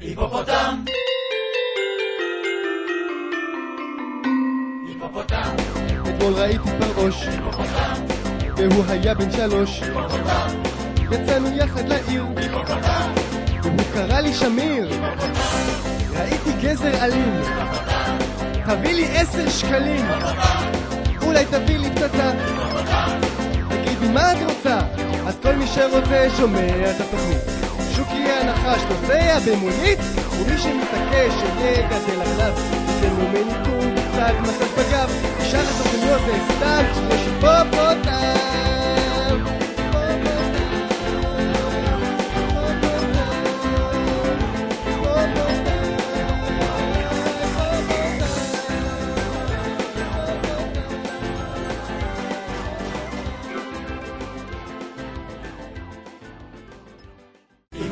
היפופוטם! היפופוטם! אתמול ראיתי פרעוש, היפופוטם! והוא היה בן שלוש. היפופוטם! יצאנו יחד לעיר, היפופוטם! והוא קרא לי שמיר. ראיתי גזר אלים, תביא לי עשר שקלים. אולי תביא לי פצצה. תגידי, מה את רוצה? אז כל מי שרוצה שומע את התוכנית. שוקי הנחש נוסע במונית, ומי שמתעקש שיגדל עליו, ייתן לו מניקור קצת מסת בגב. שאר התוכניות זה סתם